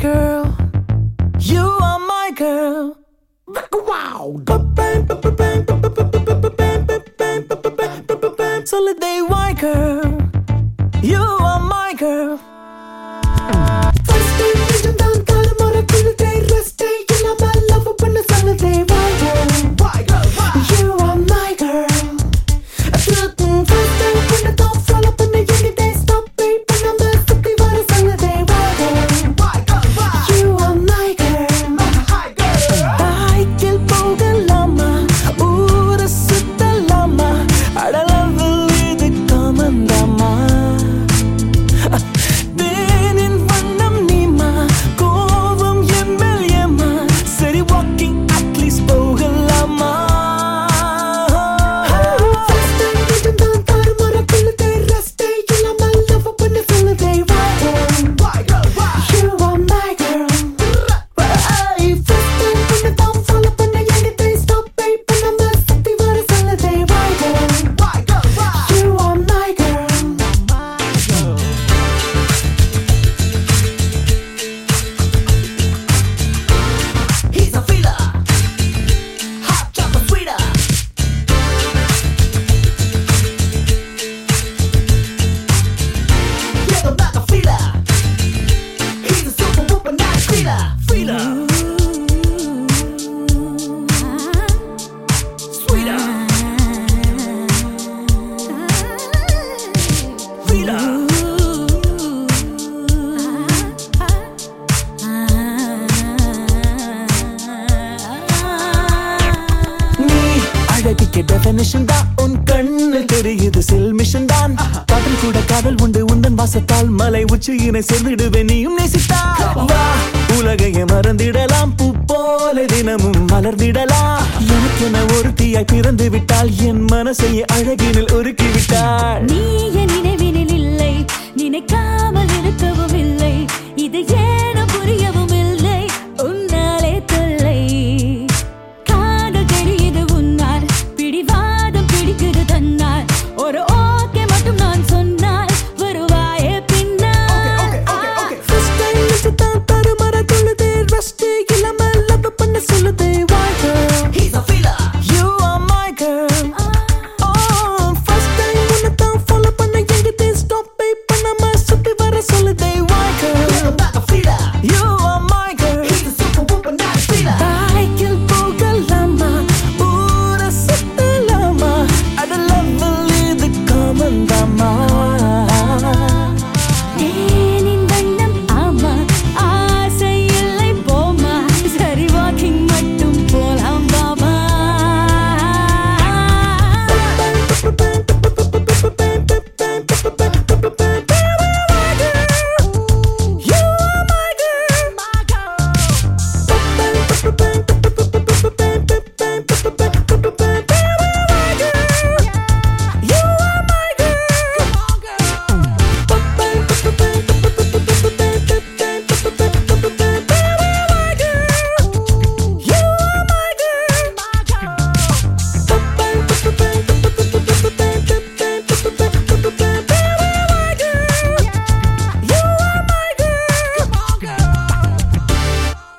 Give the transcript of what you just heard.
girl. You are my girl. Wow. Soliday white girl. You are my girl. அழகுக்கு definition தான். உன் கண்ணு தெரியுது செல் மிஷன் தான். காதல் கூட காதல் உண்டு உந்தன் வாசத்தால் மலை உச்சியினை சேர்ந்திடுவே நீயும் நேசித்தா வா உலகையே மறந்திடலாம் பூ போல தினமும் மலர்ந்திடலாம். எனக்கென தீயாய் பிறந்து விட்டால் என் மனசையே அழகினில் ஒருக்கி விட்டாள் நீ என் நினைவினில் இல்லை நினைக்காமல்